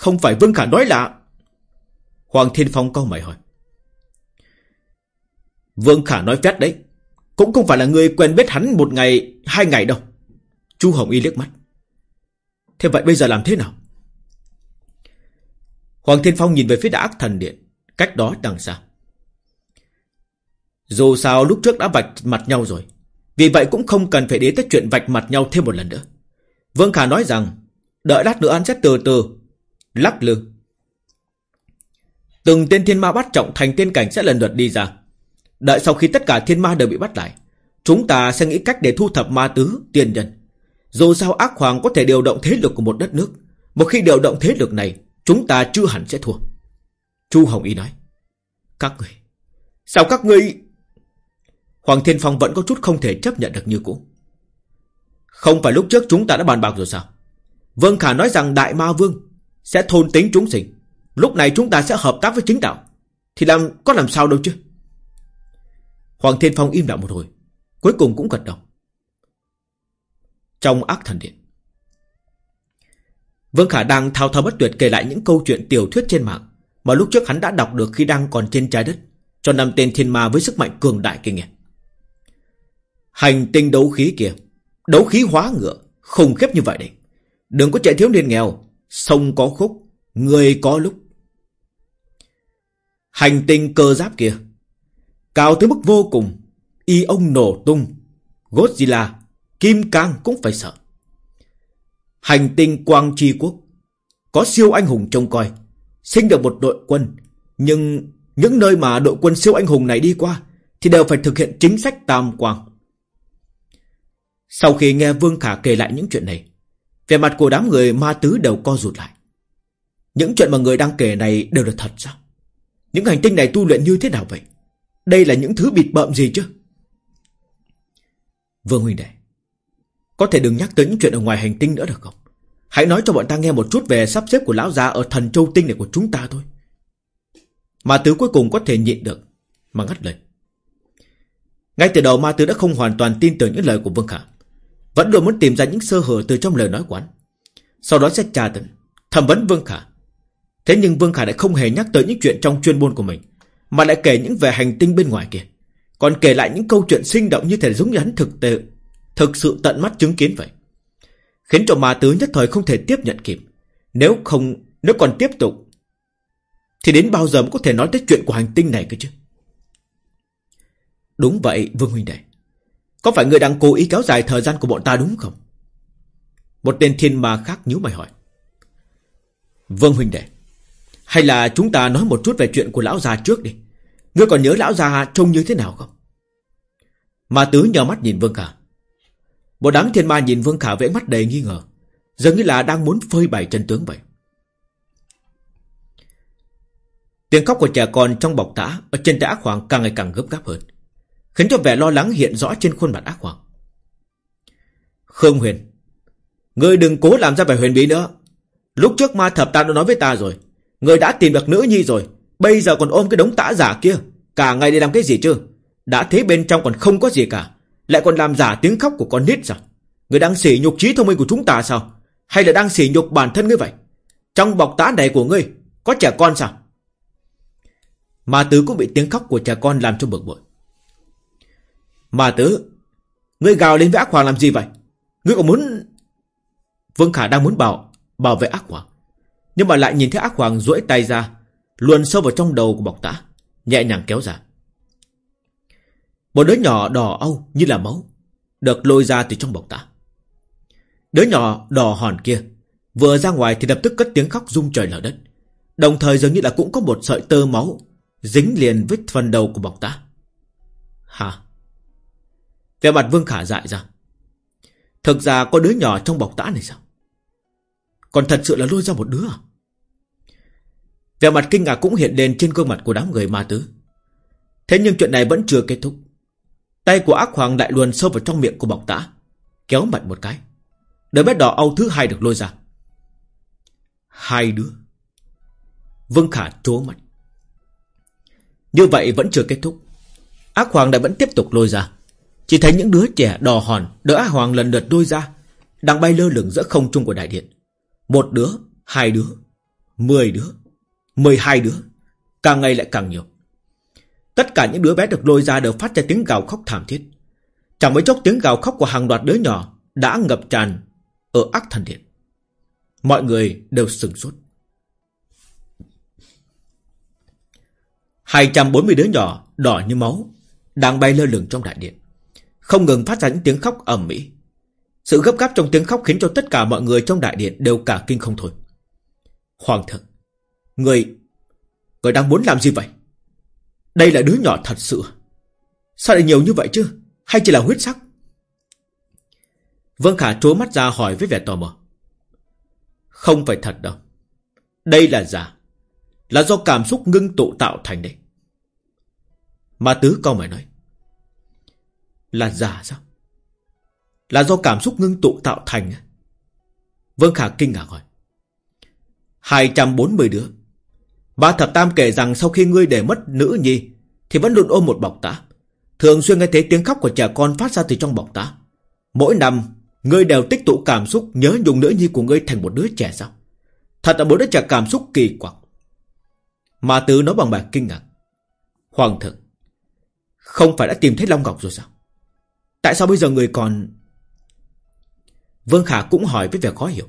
Không phải Vương Khả nói là Hoàng Thiên Phong câu mày hỏi. Vương Khả nói phét đấy. Cũng không phải là người quen biết hắn một ngày, Hai ngày đâu. Chu Hồng Y liếc mắt. Thế vậy bây giờ làm thế nào? Hoàng Thiên Phong nhìn về phía đã ác thần điện, Cách đó đằng xa. Dù sao lúc trước đã vạch mặt nhau rồi, Vì vậy cũng không cần phải đến tới chuyện vạch mặt nhau thêm một lần nữa. Vương Khả nói rằng, Đợi lát nữa ăn sẽ từ từ Lắc lư. Từng tên thiên ma bắt trọng thành tiên cảnh sẽ lần lượt đi ra. Đợi sau khi tất cả thiên ma đều bị bắt lại, Chúng ta sẽ nghĩ cách để thu thập ma tứ tiền nhân. Dù sao ác hoàng có thể điều động thế lực của một đất nước, Một khi điều động thế lực này, Chúng ta chưa hẳn sẽ thua. Chu Hồng Y nói. Các người, Sao các người Hoàng Thiên Phong vẫn có chút không thể chấp nhận được như cũ. Không phải lúc trước chúng ta đã bàn bạc rồi sao? Vương Khả nói rằng Đại Ma Vương sẽ thôn tính chúng sinh. Lúc này chúng ta sẽ hợp tác với chính đạo. Thì làm, có làm sao đâu chứ? Hoàng Thiên Phong im lặng một hồi, Cuối cùng cũng gật đầu. Trong ác thần điện, Vương Khả đang thao thao bất tuyệt kể lại những câu chuyện tiểu thuyết trên mạng Mà lúc trước hắn đã đọc được khi đang còn trên trái đất, Cho năm tên thiên ma với sức mạnh cường đại kinh nghiệm Hành tinh đấu khí kia, Đấu khí hóa ngựa, Khủng khiếp như vậy đấy. Đừng có chạy thiếu niên nghèo Sông có khúc, Người có lúc. Hành tinh cơ giáp kia, Cao tới mức vô cùng, Y ông nổ tung. Godzilla, Kim Cang cũng phải sợ. Hành tinh Quang Tri Quốc, Có siêu anh hùng trông coi, Sinh được một đội quân. Nhưng những nơi mà đội quân siêu anh hùng này đi qua, Thì đều phải thực hiện chính sách tam quang. Sau khi nghe Vương Khả kể lại những chuyện này về mặt của đám người ma tứ đều co rụt lại Những chuyện mà người đang kể này đều là thật sao Những hành tinh này tu luyện như thế nào vậy Đây là những thứ bịt bợm gì chứ Vương Huynh Đệ có thể đừng nhắc tới những chuyện ở ngoài hành tinh nữa được không? Hãy nói cho bọn ta nghe một chút về sắp xếp của lão già ở thần châu tinh này của chúng ta thôi. Ma tứ cuối cùng có thể nhịn được, mà ngắt lời. Ngay từ đầu ma tứ đã không hoàn toàn tin tưởng những lời của Vương Khả. Vẫn luôn muốn tìm ra những sơ hở từ trong lời nói quán. Sau đó sẽ tra tấn, thẩm vấn Vương Khả. Thế nhưng Vương Khả lại không hề nhắc tới những chuyện trong chuyên môn của mình, mà lại kể những về hành tinh bên ngoài kia. Còn kể lại những câu chuyện sinh động như thể giống như hắn thực tế Thực sự tận mắt chứng kiến vậy Khiến cho ma tứ nhất thời không thể tiếp nhận kịp Nếu không Nếu còn tiếp tục Thì đến bao giờ mới có thể nói tới chuyện của hành tinh này cơ chứ Đúng vậy Vương Huynh Đệ có phải người đang cố ý kéo dài thời gian của bọn ta đúng không? Một tên thiên ma khác nhíu mày hỏi. Vương Huynh Đệ, Hay là chúng ta nói một chút về chuyện của lão già trước đi. Ngươi còn nhớ lão già trông như thế nào không? Ma tứ nhờ mắt nhìn Vương Khả. Một đám thiên ma nhìn Vương Khả vẽ mắt đầy nghi ngờ, Dường như là đang muốn phơi bày chân tướng vậy. Tiếng khóc của trẻ con trong bọc tã Ở trên tay ác hoàng càng ngày càng gấp gáp hơn. Khiến cho vẻ lo lắng hiện rõ trên khuôn mặt ác hoàng Khương Huyền, Ngươi đừng cố làm ra vẻ huyền bí nữa. Lúc trước ma thập ta đã nói với ta rồi, Ngươi đã tìm được nữ nhi rồi, Bây giờ còn ôm cái đống tã giả kia, Cả ngày đi làm cái gì chứ? Đã thấy bên trong còn không có gì cả, lại còn làm giả tiếng khóc của con nít sao? Người đang sỉ nhục trí thông minh của chúng ta sao? Hay là đang sỉ nhục bản thân ngươi vậy? Trong bọc tã này của ngươi, Có trẻ con sao? Ma tứ cũng bị tiếng khóc của trẻ con làm cho bực bội. Ma tứ, Ngươi gào lên với ác hoàng làm gì vậy? Ngươi còn muốn Vương Khả đang muốn bảo Bảo vệ ác hoàng Nhưng mà lại nhìn thấy ác hoàng duỗi tay ra, Luồn sâu vào trong đầu của bọc tã, Nhẹ nhàng kéo ra. Một đứa nhỏ đỏ âu như là máu Được lôi ra từ trong bọc tả Đứa nhỏ đỏ hòn kia Vừa ra ngoài thì lập tức cất tiếng khóc rung trời lở đất. Đồng thời dường như là cũng có một sợi tơ máu Dính liền với phần đầu của bọc tả Hả? Về mặt Vương Khả dại ra. Thực ra có đứa nhỏ trong bọc tã này sao? Còn thật sự là lôi ra một đứa à? Về mặt kinh ngạc cũng hiện lên trên gương mặt của đám người ma tứ. Thế nhưng chuyện này vẫn chưa kết thúc. Tay của ác hoàng đại luồn sâu vào trong miệng của bọc tã, Kéo mạnh một cái. Đứa bé đỏ âu thứ hai được lôi ra. Hai đứa. Vương Khả trố mặt. Như vậy vẫn chưa kết thúc. Ác hoàng lại vẫn tiếp tục lôi ra. Chỉ thấy những đứa trẻ đỏ hòn Đỡ ác hoàng lần lượt đôi ra Đang bay lơ lửng giữa không trung của đại điện Một đứa, hai đứa Mười đứa, mười hai đứa, càng ngày lại càng nhiều. Tất cả những đứa bé được lôi ra đều phát ra tiếng gào khóc thảm thiết. Chẳng mấy chốc tiếng gào khóc của hàng loạt đứa nhỏ đã ngập tràn ở ác thần điện. Mọi người đều sừng sốt. 240 đứa nhỏ đỏ như máu đang bay lơ lửng trong đại điện. Không ngừng phát ra những tiếng khóc ầm ĩ. Sự gấp gáp trong tiếng khóc khiến cho tất cả mọi người trong đại điện đều cả kinh không thôi. Hoàng thượng, người, người đang muốn làm gì vậy? Đây là đứa nhỏ thật sự. À? Sao lại nhiều như vậy chứ? Hay chỉ là huyết sắc? Vương Khả trố mắt ra hỏi với vẻ tò mò. Không phải thật đâu. Đây là giả. Là do cảm xúc ngưng tụ tạo thành đấy. Ma Tứ con mày nói. Là giả sao? Là do cảm xúc ngưng tụ tạo thành? Vương Khả kinh ngạc hỏi. 240 đứa. Ba thập tam kể rằng sau khi ngươi để mất nữ nhi thì vẫn luôn ôm một bọc tã. Thường xuyên nghe thấy tiếng khóc của trẻ con phát ra từ trong bọc tã. Mỗi năm, ngươi đều tích tụ cảm xúc nhớ dùng nữ nhi của ngươi thành một đứa trẻ sao? Thật là một đứa trẻ cảm xúc kỳ quặc. Mà tứ nói bằng vẻ kinh ngạc. Hoàng thượng, không phải đã tìm thấy Long Ngọc rồi sao? Tại sao bây giờ người còn... Vương Khả cũng hỏi với vẻ khó hiểu.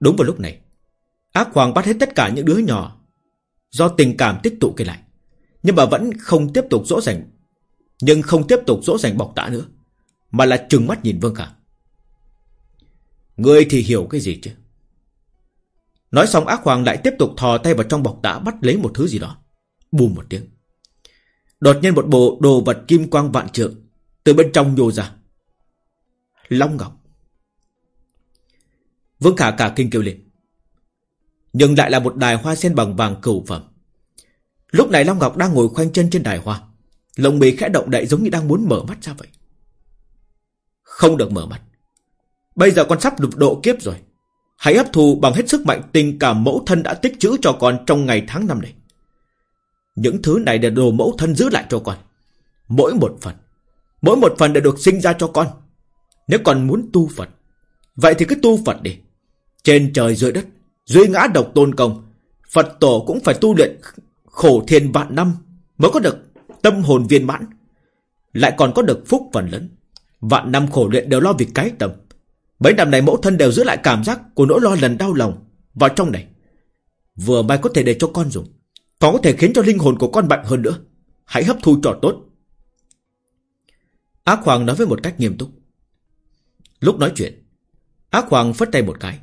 Đúng vào lúc này, ác hoàng bắt hết tất cả những đứa nhỏ. Do tình cảm tích tụ kia lại. Nhưng mà vẫn không tiếp tục dỗ dành. Nhưng không tiếp tục dỗ dành bọc tã nữa Mà là trừng mắt nhìn Vương Khả. Ngươi thì hiểu cái gì chứ? Nói xong ác hoàng lại tiếp tục thò tay vào trong bọc tã Bắt lấy một thứ gì đó. Bùm một tiếng. Đột nhiên một bộ đồ vật kim quang vạn trượng từ bên trong nhô ra. Long Ngọc. Vương Khả cả kinh kêu lên. Nhưng lại là một đài hoa sen bằng vàng cửu phẩm. Lúc này Long Ngọc đang ngồi khoanh chân trên đài hoa. Lồng mì khẽ động đậy giống như đang muốn mở mắt ra vậy. Không được mở mắt. Bây giờ con sắp đục độ kiếp rồi. Hãy hấp thù bằng hết sức mạnh tình cảm mẫu thân đã tích trữ cho con trong ngày tháng năm này. Những thứ này đều đồ mẫu thân giữ lại cho con. Mỗi một phần. Mỗi một phần đều được sinh ra cho con Nếu còn muốn tu Phật Vậy thì cứ tu Phật đi Trên trời dưới đất Duy ngã độc tôn công Phật tổ cũng phải tu luyện khổ thiền vạn năm mới có được tâm hồn viên mãn, lại còn có được phúc phần lớn. Vạn năm khổ luyện đều lo việc cái tầm. Mấy năm này mẫu thân đều giữ lại cảm giác của nỗi lo lần đau lòng vào trong này. Vừa mai có thể để cho con dùng, còn có thể khiến cho linh hồn của con mạnh hơn nữa. Hãy hấp thu trò tốt. Ác Hoàng nói với một cách nghiêm túc. Lúc nói chuyện, Ác Hoàng phất tay một cái.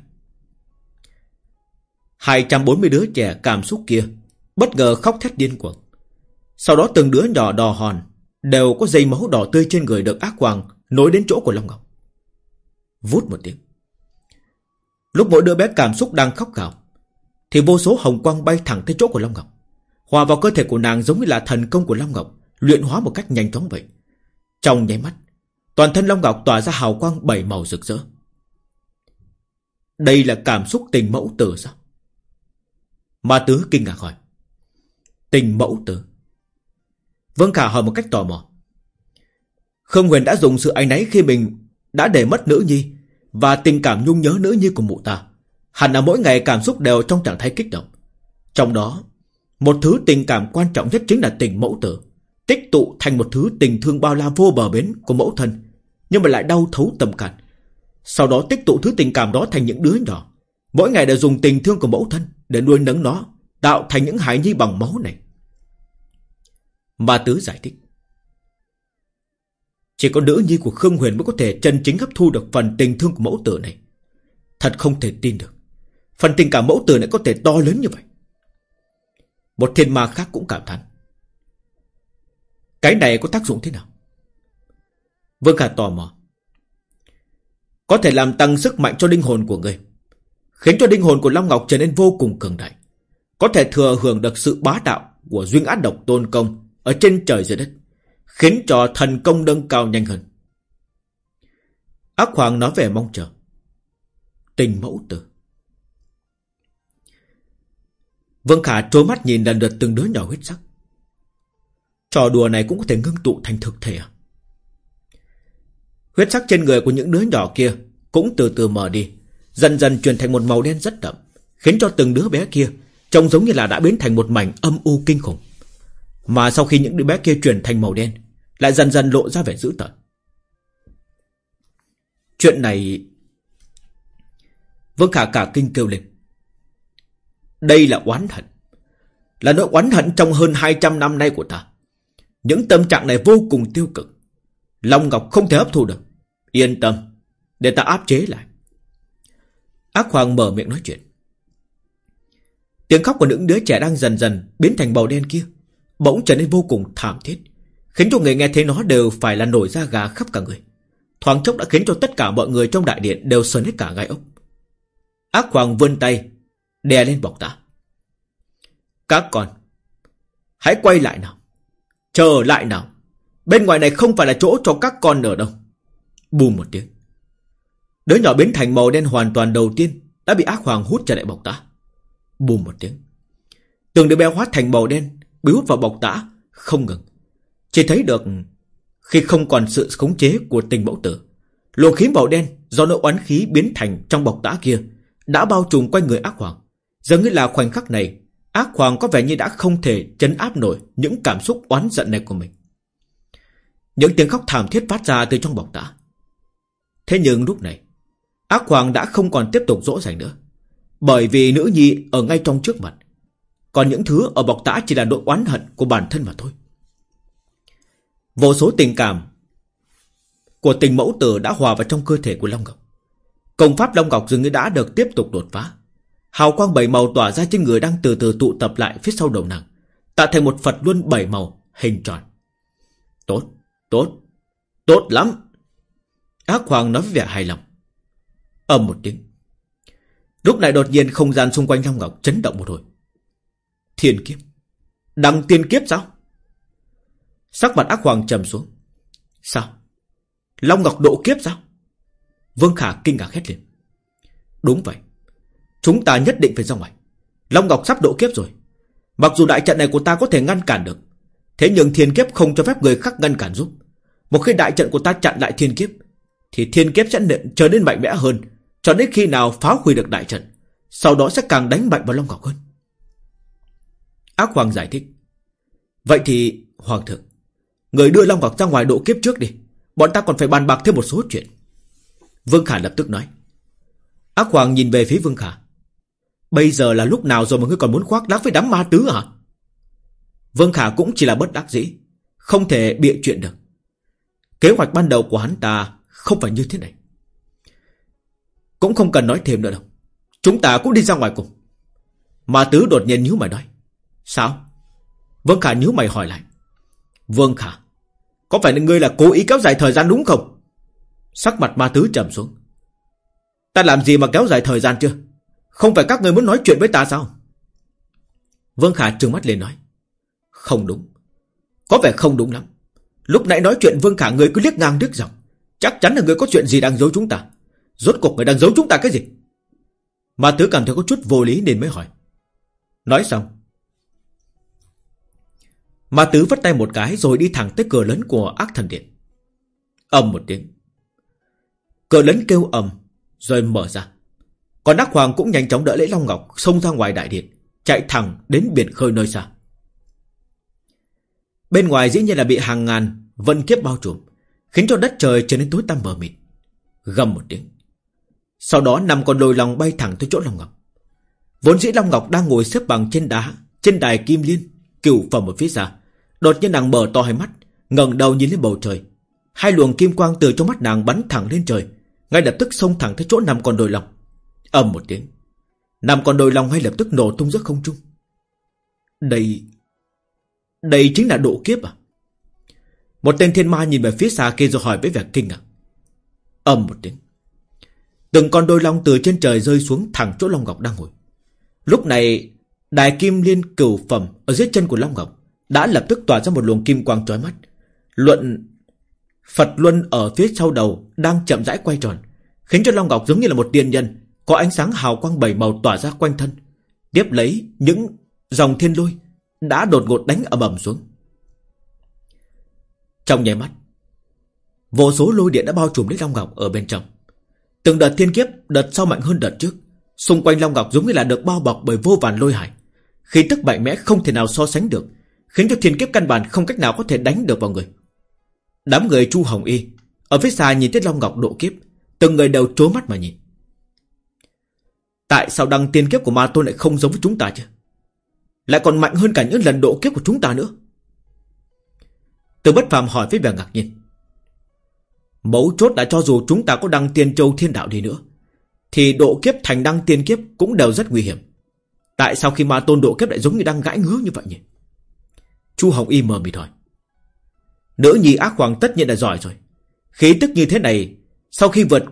240 đứa trẻ cảm xúc kia Bất ngờ khóc thét điên cuồng. Sau đó từng đứa nhỏ đỏ hòn đều có dây máu đỏ tươi trên người được ác hoàng nối đến chỗ của Long Ngọc. Vút một tiếng. Lúc mỗi đứa bé cảm xúc đang khóc gào, thì vô số hồng quang bay thẳng tới chỗ của Long Ngọc. Hòa vào cơ thể của nàng giống như là thần công của Long Ngọc, luyện hóa một cách nhanh chóng vậy. Trong nháy mắt, toàn thân Long Ngọc tỏa ra hào quang bảy màu rực rỡ. Đây là cảm xúc tình mẫu tử sao? Ma Tứ kinh ngạc hỏi. Tình mẫu tử. Vương Khả hỏi một cách tò mò. Khương Huyền đã dùng sự áy náy khi mình đã để mất nữ nhi và tình cảm nhung nhớ nữ nhi của mụ ta. Hẳn là mỗi ngày cảm xúc đều trong trạng thái kích động. Trong đó, một thứ tình cảm quan trọng nhất chính là tình mẫu tử. Tích tụ thành một thứ tình thương bao la vô bờ bến của mẫu thân, nhưng mà lại đau thấu tâm can. Sau đó tích tụ thứ tình cảm đó thành những đứa nhỏ. Mỗi ngày đều dùng tình thương của mẫu thân để nuôi nấng nó Tạo thành những hải nhi bằng máu này. Bà Tứ giải thích. Chỉ có nữ nhi của Khương Huyền mới có thể chân chính hấp thu được phần tình thương của mẫu tử này. Thật không thể tin được. Phần tình cảm mẫu tử này có thể to lớn như vậy. Một thiên ma khác cũng cảm thán. Cái này có tác dụng thế nào Vương Khả tò mò Có thể làm tăng sức mạnh cho linh hồn của người Khiến cho linh hồn của Long Ngọc trở nên vô cùng cường đại có thể thừa hưởng được sự bá đạo của duyên át độc tôn công ở trên trời dưới đất, khiến cho thần công nâng cao nhanh hơn. Ác Hoàng nói về mong chờ. Tình mẫu tử. Vương Khả trố mắt nhìn lần lượt từng đứa nhỏ huyết sắc. Trò đùa này cũng có thể ngưng tụ thành thực thể. À? Huyết sắc trên người của những đứa nhỏ kia cũng từ từ mở đi, dần dần chuyển thành một màu đen rất đậm, Khiến cho từng đứa bé kia Trông giống như là đã biến thành một mảnh âm u kinh khủng. Mà sau khi những đứa bé kia chuyển thành màu đen Lại dần dần lộ ra vẻ dữ tợn. Chuyện này Vương Khả cả kinh kêu lên. Đây là oán hận. Là nỗi oán hận trong hơn 200 năm nay của ta. Những tâm trạng này vô cùng tiêu cực. Long Ngọc không thể hấp thu được. Yên tâm, Để ta áp chế lại. Ác Hoàng mở miệng nói chuyện. Tiếng khóc của những đứa trẻ đang dần dần Biến thành màu đen kia, Bỗng trở nên vô cùng thảm thiết, Khiến cho người nghe thấy nó đều phải là nổi da gà khắp cả người. Thoáng chốc đã khiến cho tất cả mọi người trong đại điện Đều sờn hết cả gai ốc. Ác Hoàng vươn tay, Đè lên bọc ta Các con, Hãy quay lại nào. Chờ lại nào. Bên ngoài này không phải là chỗ cho các con ở đâu. Bùm một tiếng. Đứa nhỏ biến thành màu đen hoàn toàn đầu tiên Đã bị ác hoàng hút trở lại bọc tã. Bùm một tiếng. Từng đứa bé hóa thành màu đen, Bị hút vào bọc tã, Không ngừng. Chỉ thấy được Khi không còn sự khống chế của tình mẫu tử, Luồng khí màu đen Do nỗi oán khí biến thành trong bọc tã kia Đã bao trùm quanh người ác hoàng. Giống như là khoảnh khắc này Ác hoàng có vẻ như đã không thể chấn áp nổi Những cảm xúc oán giận này của mình. Những tiếng khóc thảm thiết phát ra từ trong bọc tã. Thế nhưng lúc này, Ác hoàng đã không còn tiếp tục dỗ dành nữa, Bởi vì nữ nhi ở ngay trong trước mặt. Còn những thứ ở bọc tã chỉ là nỗi oán hận của bản thân mà thôi. Vô số tình cảm Của tình mẫu tử đã hòa vào trong cơ thể của Long Ngọc. Công pháp Long Ngọc dường như đã được tiếp tục đột phá. Hào quang bảy màu tỏa ra trên người đang từ từ tụ tập lại phía sau đầu nàng Tạo thành một Phật luân bảy màu Hình tròn Tốt, tốt, tốt lắm Ác Hoàng nói với vẻ hài lòng ầm một tiếng. Lúc này đột nhiên không gian xung quanh Long Ngọc chấn động một hồi. Thiên kiếp. Đăng tiên kiếp sao? Sắc mặt ác hoàng trầm xuống. Sao? Long Ngọc độ kiếp sao? Vương Khả kinh ngạc hét lên. Đúng vậy. Chúng ta nhất định phải ra ngoài. Long Ngọc sắp độ kiếp rồi. Mặc dù đại trận này của ta có thể ngăn cản được. Thế nhưng thiên kiếp không cho phép người khác ngăn cản giúp. Một khi đại trận của ta chặn lại thiên kiếp. Thì thiên kiếp sẽ trở nên mạnh mẽ hơn, cho đến khi nào phá hủy được đại trận, Sau đó sẽ càng đánh mạnh vào Long Ngọc hơn Ác Hoàng giải thích Vậy thì, Hoàng thượng, Người đưa Long Ngọc ra ngoài độ kiếp trước đi Bọn ta còn phải bàn bạc thêm một số chuyện Vương Khả lập tức nói Ác Hoàng nhìn về phía Vương Khả Bây giờ là lúc nào rồi mà ngươi còn muốn khoác lác với đám ma tứ hả Vương Khả cũng chỉ là bất đắc dĩ, Không thể bịa chuyện được. Kế hoạch ban đầu của hắn ta Không phải như thế này. Cũng không cần nói thêm nữa đâu. Chúng ta cũng đi ra ngoài cùng. Ma Tứ đột nhiên nhíu mày nói, Sao? Vương Khả nhíu mày hỏi lại, Vương Khả, Có phải là ngươi là cố ý kéo dài thời gian đúng không? Sắc mặt ma tứ trầm xuống, Ta làm gì mà kéo dài thời gian chưa? Không phải các người muốn nói chuyện với ta sao? Vương Khả trừng mắt lên nói. Không đúng. Có vẻ không đúng lắm. Lúc nãy nói chuyện Vương Khả, người cứ liếc ngang đứt dọc Chắc chắn là người có chuyện gì đang giấu chúng ta. Rốt cuộc người đang giấu chúng ta cái gì? Mà tứ cảm thấy có chút vô lý nên mới hỏi. Nói xong. Mà tứ vất tay một cái Rồi đi thẳng tới cửa lớn của ác thần điện. Ầm một tiếng. Cửa lớn kêu ầm, Rồi mở ra. Còn đắc hoàng cũng nhanh chóng đỡ lấy Long Ngọc Xông ra ngoài đại điện Chạy thẳng đến biển khơi nơi xa Bên ngoài dĩ nhiên là bị hàng ngàn Vân kiếp bao trùm Khiến cho đất trời trở nên tối tăm mờ mịt Gầm một tiếng sau đó năm con lôi lòng bay thẳng tới chỗ Long Ngọc. Vốn dĩ Long Ngọc đang ngồi xếp bằng trên đá, trên đài kim liên, cửu phẩm ở phía xa. Đột nhiên nàng mở to hai mắt, ngẩng đầu nhìn lên bầu trời. Hai luồng kim quang từ trong mắt nàng bắn thẳng lên trời, ngay lập tức xông thẳng tới chỗ năm con đôi lòng ầm một tiếng, năm con đôi long ngay lập tức nổ tung giữa không trung. Đây, đây chính là độ kiếp à? Một tên thiên ma nhìn về phía xa kia rồi hỏi với vẻ kinh ngạc. ầm một tiếng. Từng con đôi long từ trên trời rơi xuống thẳng chỗ Long Ngọc đang ngồi. Lúc này, đài kim liên cửu phẩm ở dưới chân của Long Ngọc đã lập tức tỏa ra một luồng kim quang trói mắt. Luận Phật Luân ở phía sau đầu đang chậm rãi quay tròn, khiến cho Long Ngọc giống như là một tiên nhân, có ánh sáng hào quang bảy màu tỏa ra quanh thân. Tiếp lấy những dòng thiên lôi đã đột ngột đánh ầm ầm xuống. Trong nháy mắt, vô số lôi điện đã bao trùm lấy Long Ngọc ở bên trong. Từng đợt thiên kiếp Đợt sau mạnh hơn đợt trước Xung quanh Long Ngọc giống như là được bao bọc bởi vô vàn lôi hải Khí tức mạnh mẽ không thể nào so sánh được Khiến cho thiên kiếp căn bản không cách nào có thể đánh được vào người Đám người Chu Hồng Y Ở phía xa nhìn thấy Long Ngọc độ kiếp Từng người đều trố mắt mà nhìn Tại sao đăng tiên kiếp của ma tôn lại không giống với chúng ta chứ? Lại còn mạnh hơn cả những lần độ kiếp của chúng ta nữa. Từ bất phàm hỏi với vẻ ngạc nhiên. Mấu chốt là cho dù chúng ta có đăng tiên châu thiên đạo đi nữa, Thì độ kiếp thành đăng tiên kiếp cũng đều rất nguy hiểm. Tại sao khi ma tôn độ kiếp lại giống như đang gãi ngứa như vậy nhỉ? Chu Hồng Y mờ mịt hỏi. Nữ nhi ác hoàng tất nhiên là giỏi rồi. Khí tức như thế này, Sau khi vượt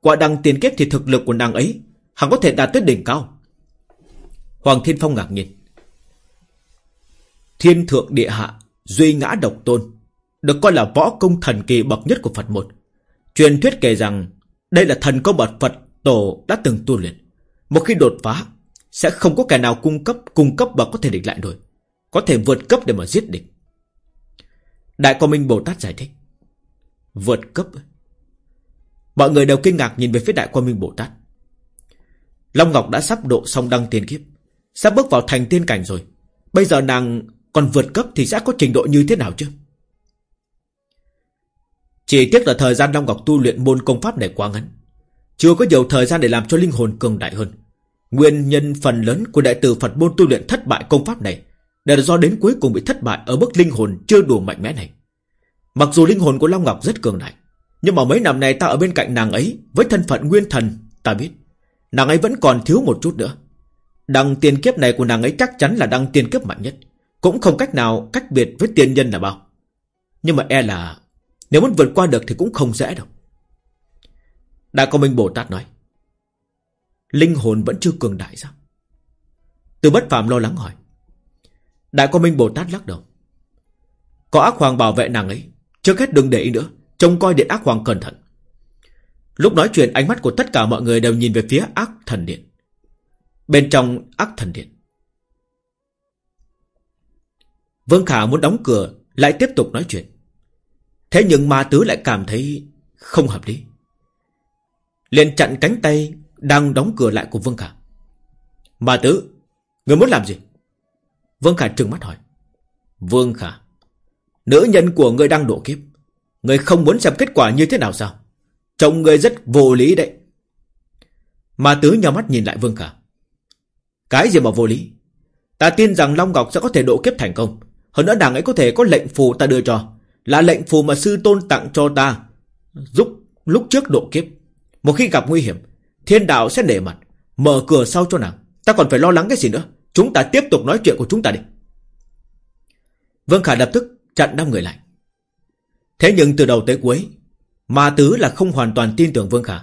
qua đăng tiên kiếp Thì thực lực của nàng ấy hắn có thể đạt tới đỉnh cao. Hoàng Thiên Phong ngạc nhiên. Thiên thượng địa hạ, Duy ngã độc tôn, Được coi là võ công thần kỳ bậc nhất của Phật một. Truyền thuyết kể rằng, Đây là thần công bậc Phật tổ đã từng tu luyện. Một khi đột phá, Sẽ không có kẻ nào cung cấp cung cấp bậc có thể địch lại nổi. Có thể vượt cấp để mà giết địch. Đại Quang Minh Bồ Tát giải thích. Vượt cấp. Mọi người đều kinh ngạc nhìn về phía Đại Quang Minh Bồ Tát. Long Ngọc đã sắp độ xong đăng tiên kiếp, Sắp bước vào thành tiên cảnh rồi. Bây giờ nàng còn vượt cấp Thì sẽ có trình độ như thế nào chứ? Chỉ tiếc là thời gian Long Ngọc tu luyện môn công pháp này quá ngắn, Chưa có nhiều thời gian để làm cho linh hồn cường đại hơn. Nguyên nhân phần lớn của đại tử Phật môn tu luyện thất bại công pháp này Đều là do đến cuối cùng bị thất bại Ở mức linh hồn chưa đủ mạnh mẽ này. Mặc dù linh hồn của Long Ngọc rất cường đại, Nhưng mà mấy năm này ta ở bên cạnh nàng ấy Với thân phận nguyên thần, Ta biết Nàng ấy vẫn còn thiếu một chút nữa. Đăng tiền kiếp này của nàng ấy chắc chắn là đăng tiền kiếp mạnh nhất. Cũng không cách nào cách biệt với tiên nhân là bao. Nhưng mà e là, Nếu muốn vượt qua được thì cũng không dễ đâu. Đại Công Minh Bồ Tát nói, Linh hồn vẫn chưa cường đại sao? Từ bất phàm lo lắng hỏi. Đại Công Minh Bồ Tát lắc đầu. Có ác hoàng bảo vệ nàng ấy, Trước hết đừng để ý nữa, Trông coi điện ác hoàng cẩn thận. Lúc nói chuyện ánh mắt của tất cả mọi người đều nhìn về phía ác thần điện. Bên trong ác thần điện. Vương Khả muốn đóng cửa lại tiếp tục nói chuyện. Thế nhưng ma tứ lại cảm thấy không hợp lý. liền chặn cánh tay đang đóng cửa lại của Vương Khả. Ma tứ, người muốn làm gì? Vương Khả trừng mắt hỏi. Vương Khả, nữ nhân của người đang độ kiếp. Người không muốn xem kết quả như thế nào sao? Trông người rất vô lý đấy. Mà tứ nhau mắt nhìn lại Vương Khả. Cái gì mà vô lý? Ta tin rằng Long Ngọc sẽ có thể độ kiếp thành công. Hơn nữa nàng ấy có thể có lệnh phù ta đưa cho. Là lệnh phù mà sư tôn tặng cho ta. Giúp lúc trước độ kiếp. Một khi gặp nguy hiểm, thiên đạo sẽ nể mặt. Mở cửa sau cho nàng. Ta còn phải lo lắng cái gì nữa. Chúng ta tiếp tục nói chuyện của chúng ta đi. Vương Khả lập tức chặn năm người lại. Thế nhưng từ đầu tới cuối, Ma Tứ là không hoàn toàn tin tưởng Vương Khả.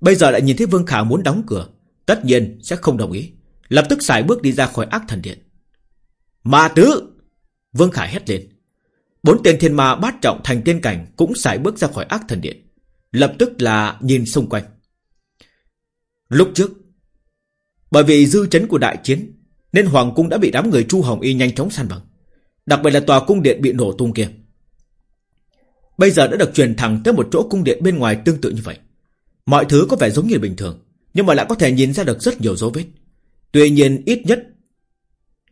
Bây giờ lại nhìn thấy Vương Khả muốn đóng cửa. Tất nhiên sẽ không đồng ý. Lập tức xài bước đi ra khỏi ác thần điện. Ma Tứ! Vương Khả hét lên. Bốn tên thiên ma bát trọng thành tiên cảnh cũng xài bước ra khỏi ác thần điện. Lập tức là nhìn xung quanh. Lúc trước, bởi vì dư chấn của đại chiến, nên Hoàng cung đã bị đám người Chu Hồng Y nhanh chóng săn bằng. Đặc biệt là tòa cung điện bị nổ tung kia. Bây giờ đã được truyền thẳng tới một chỗ cung điện bên ngoài tương tự như vậy. Mọi thứ có vẻ giống như bình thường, nhưng mà lại có thể nhìn ra được rất nhiều dấu vết. Tuy nhiên ít nhất,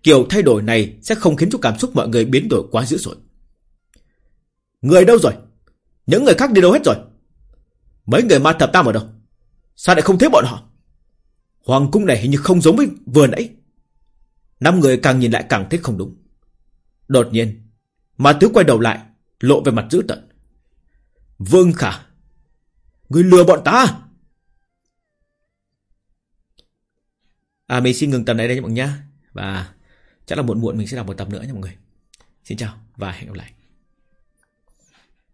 kiểu thay đổi này sẽ không khiến cho cảm xúc mọi người biến đổi quá dữ dội. Người đâu rồi? Những người khác đi đâu hết rồi? Mấy người ma thập tam ở đâu? Sao lại không thấy bọn họ? Hoàng cung này hình như không giống với vừa nãy. Năm người càng nhìn lại càng thấy không đúng. Đột nhiên, ma tứ quay đầu lại, lộ về mặt dữ tận. Vương Khả, Người lừa bọn ta. À mình xin ngừng tập này đây nha mọi người nhá. Và chắc là muộn muộn mình sẽ đọc một tập nữa nha mọi người. Xin chào và hẹn gặp lại.